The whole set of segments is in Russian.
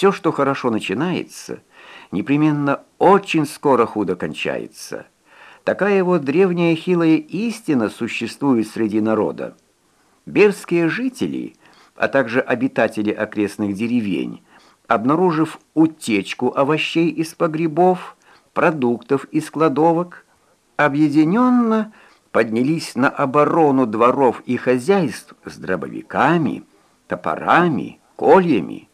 Все, что хорошо начинается, непременно очень скоро худо кончается. Такая вот древняя хилая истина существует среди народа. Берские жители, а также обитатели окрестных деревень, обнаружив утечку овощей из погребов, продуктов из кладовок, объединенно поднялись на оборону дворов и хозяйств с дробовиками, топорами, кольями.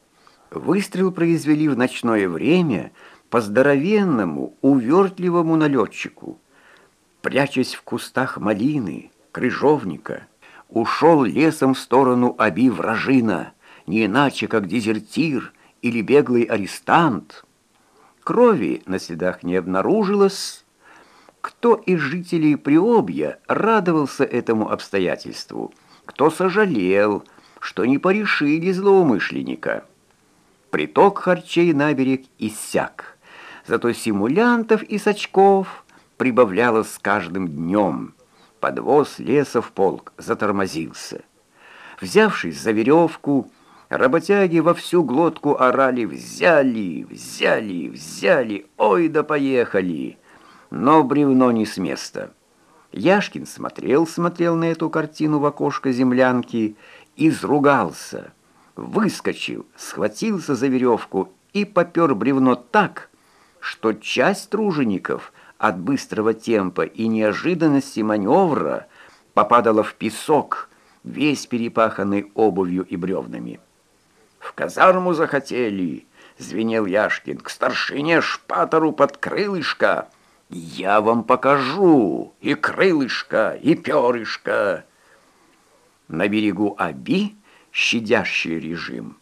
Выстрел произвели в ночное время по здоровенному, увертливому налетчику. Прячась в кустах малины, крыжовника, ушел лесом в сторону Аби вражина, не иначе, как дезертир или беглый арестант. Крови на следах не обнаружилось, кто из жителей Приобья радовался этому обстоятельству, кто сожалел, что не порешили злоумышленника. Приток харчей на берег иссяк, зато симулянтов и сачков прибавлялось с каждым днем. Подвоз леса в полк затормозился. Взявшись за веревку, работяги во всю глотку орали «Взяли! Взяли! Взяли! Ой да поехали!» но бревно не с места. Яшкин смотрел-смотрел на эту картину в окошко землянки и изругался. Выскочил, схватился за веревку и попер бревно так, что часть тружеников от быстрого темпа и неожиданности маневра попадала в песок, весь перепаханный обувью и бревнами. «В казарму захотели!» — звенел Яшкин. «К старшине шпатору под крылышко!» Я вам покажу и крылышко, и перышко. На берегу Аби щадящий режим.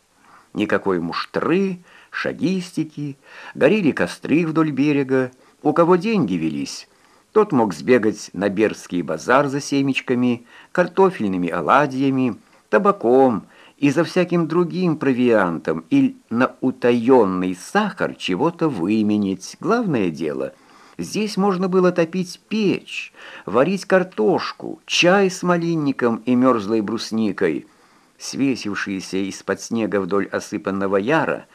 Никакой муштры, шагистики, горели костры вдоль берега. У кого деньги велись, тот мог сбегать на Берский базар за семечками, картофельными оладьями, табаком и за всяким другим провиантом или на утаенный сахар чего-то выменить. Главное дело — Здесь можно было топить печь, варить картошку, чай с малинником и мерзлой брусникой. Свесившиеся из-под снега вдоль осыпанного яра,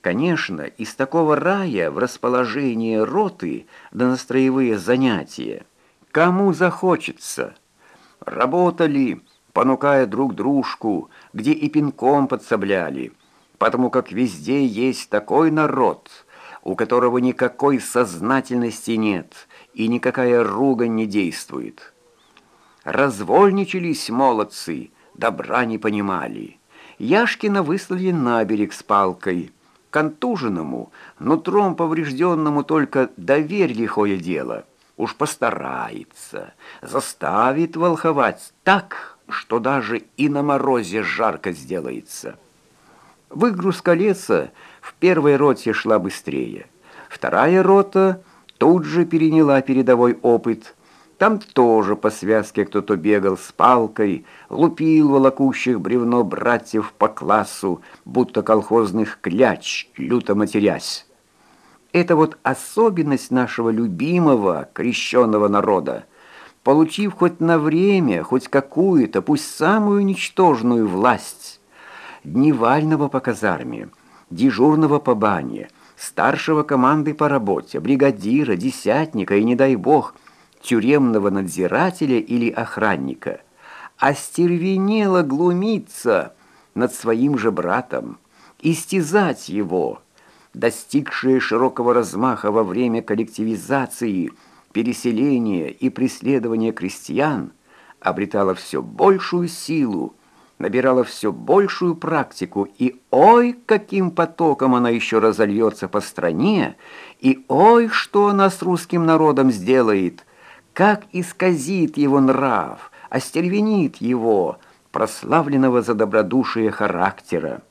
конечно, из такого рая в расположение роты да на строевые занятия. Кому захочется? Работали, понукая друг дружку, где и пинком подсобляли, потому как везде есть такой народ — у которого никакой сознательности нет и никакая ругань не действует. Развольничались молодцы, добра не понимали. Яшкина выслали на берег с палкой. Контуженному, нутром поврежденному только доверь лихое дело. Уж постарается, заставит волховать так, что даже и на морозе жарко сделается. Выгрузка леса в первой роте шла быстрее. Вторая рота тут же переняла передовой опыт. Там тоже по связке кто-то бегал с палкой, лупил волокущих бревно братьев по классу, будто колхозных кляч, люто матерясь. Это вот особенность нашего любимого крещенного народа. Получив хоть на время, хоть какую-то, пусть самую ничтожную власть, дневального по казарме — дежурного по бане, старшего команды по работе, бригадира, десятника и, не дай бог, тюремного надзирателя или охранника, остервенело глумиться над своим же братом, истязать его, достигшие широкого размаха во время коллективизации, переселения и преследования крестьян, обретала все большую силу, набирала все большую практику, и ой, каким потоком она еще разольется по стране, и ой, что она с русским народом сделает, как исказит его нрав, остервенит его, прославленного за добродушие характера.